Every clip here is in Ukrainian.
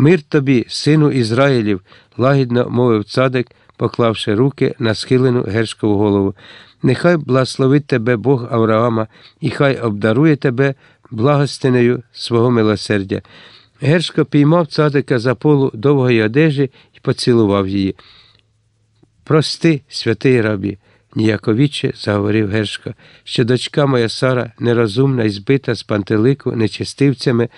Мир тобі, сину Ізраїлів, лагідно мовив цадик, поклавши руки на схилену гершкову голову. Нехай благословить тебе Бог Авраама, і хай обдарує тебе благостинею свого милосердя. Гершко піймав цадика за полу довгої одежі і поцілував її. Прости, святий рабі, ніяковіче заговорив Гершко, що дочка моя Сара, нерозумна і збита з пантелику нечистивцями,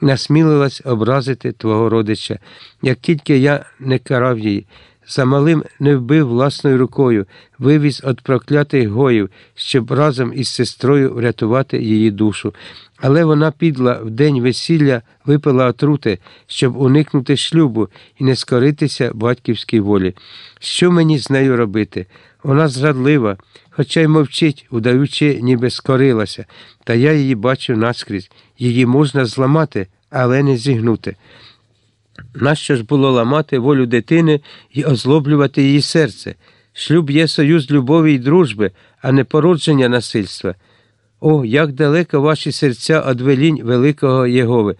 насмілилась образити твого родича, як тільки я не карав її. Замалим не вбив власною рукою, вивіз від проклятих гоїв, щоб разом із сестрою врятувати її душу. Але вона підла в день весілля, випила отрути, щоб уникнути шлюбу і не скоритися батьківській волі. Що мені з нею робити? Вона зрадлива, хоча й мовчить, удаючи, ніби скорилася, та я її бачу наскрізь. Її можна зламати, але не зігнути. Нащо ж було ламати волю дитини і озлоблювати її серце? Шлюб є союз любові й дружби, а не породження насильства. О, як далеко ваші серця од велінь великого Єгови!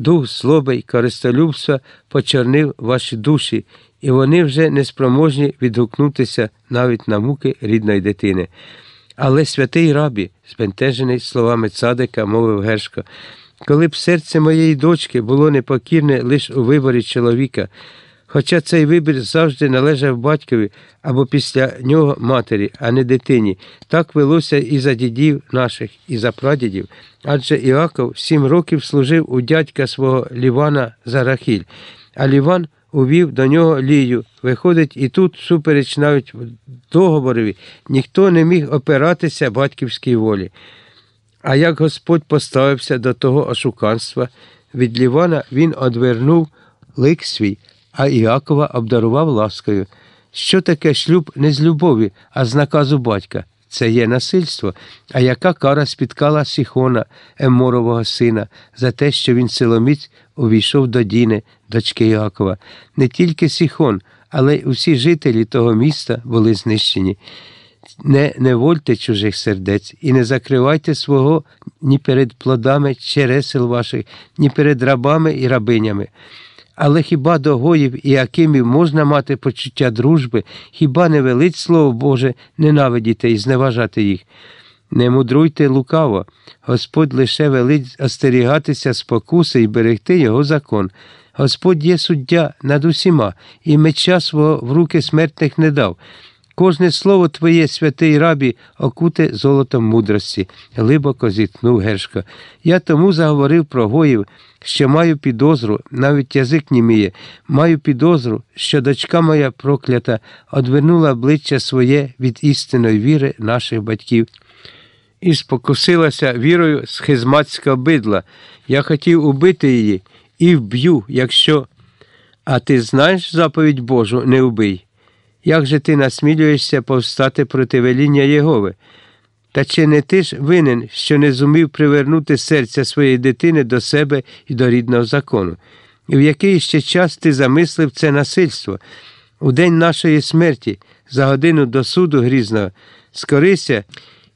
Дух злоби й користолюбства почорнив ваші душі, і вони вже не спроможні відгукнутися навіть на муки рідної дитини. Але святий рабі, збентежений словами цадика, мовив Гершко, коли б серце моєї дочки було непокірне лише у виборі чоловіка, хоча цей вибір завжди належав батькові або після нього матері, а не дитині, так велося і за дідів наших, і за прадідів. Адже Іаков сім років служив у дядька свого Лівана за Рахіль, а Ліван увів до нього лію. Виходить, і тут, супереч навіть договорові, ніхто не міг опиратися батьківській волі. А як Господь поставився до того ошуканства, від Лівана він одвернув лик свій, а Іакова обдарував ласкою. Що таке шлюб не з любові, а з наказу батька? Це є насильство. А яка кара спіткала Сіхона, Еморового сина, за те, що він силоміць увійшов до Діни, дочки Іакова? Не тільки Сіхон, але й усі жителі того міста були знищені. Не невольте чужих сердець і не закривайте свого ні перед плодами чересел ваших, ні перед рабами і рабинями. Але хіба до гоїв і акимів можна мати почуття дружби, хіба не велить Слово Боже ненавидіти і зневажати їх? Не мудруйте лукаво, Господь лише велить остерігатися спокуси і берегти Його закон. Господь є суддя над усіма, і меча свого в руки смертних не дав. Кожне слово твоє, святий рабі, окуте золотом мудрості, глибоко зітхнув Гершко. Я тому заговорив про гоїв, що маю підозру, навіть язик німіє, маю підозру, що дочка моя проклята одвернула обличчя своє від істинної віри наших батьків. І спокусилася вірою схизматська бидла. Я хотів убити її і вб'ю, якщо. А ти знаєш заповідь Божу, не убий. Як же ти насмілюєшся повстати проти веління Єгови? Та чи не ти ж винен, що не зумів привернути серця своєї дитини до себе і до рідного закону? І в який ще час ти замислив це насильство? У день нашої смерті, за годину до суду грізного, скорися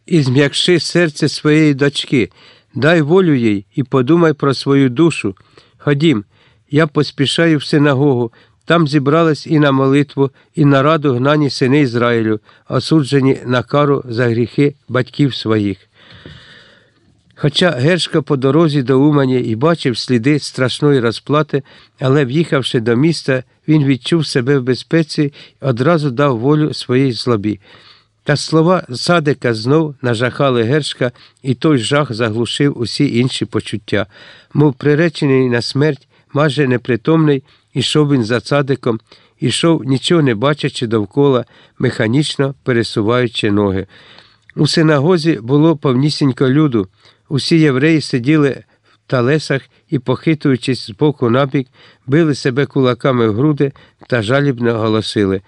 і зм'якши серце своєї дочки, дай волю їй і подумай про свою душу. Ходім, я поспішаю в синагогу. Там зібрались і на молитву, і на раду гнані сини Ізраїлю, осуджені на кару за гріхи батьків своїх. Хоча Гершка по дорозі до Умані і бачив сліди страшної розплати, але, в'їхавши до міста, він відчув себе в безпеці і одразу дав волю своїй злобі. Та слова садика знов нажахали Гершка, і той жах заглушив усі інші почуття, мов приречений на смерть, майже непритомний. Ішов він за цадиком, ішов, нічого не бачачи довкола, механічно пересуваючи ноги. У синагозі було повнісінько люду. Усі євреї сиділи в талесах і, похитуючись з боку на бік, били себе кулаками в груди та жалібно голосили.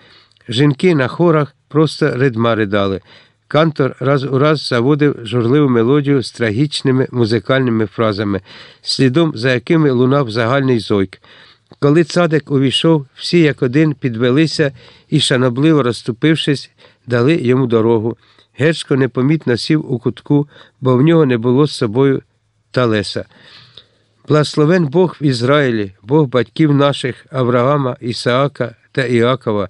Жінки на хорах просто ридма ридали. Кантор раз у раз заводив журливу мелодію з трагічними музикальними фразами, слідом за якими лунав загальний зойк. Коли цадик увійшов, всі як один підвелися і, шанобливо розступившись, дали йому дорогу. Гершко непомітно сів у кутку, бо в нього не було з собою талеса. Благословен Бог в Ізраїлі, Бог батьків наших Авраама, Ісаака та Іакова,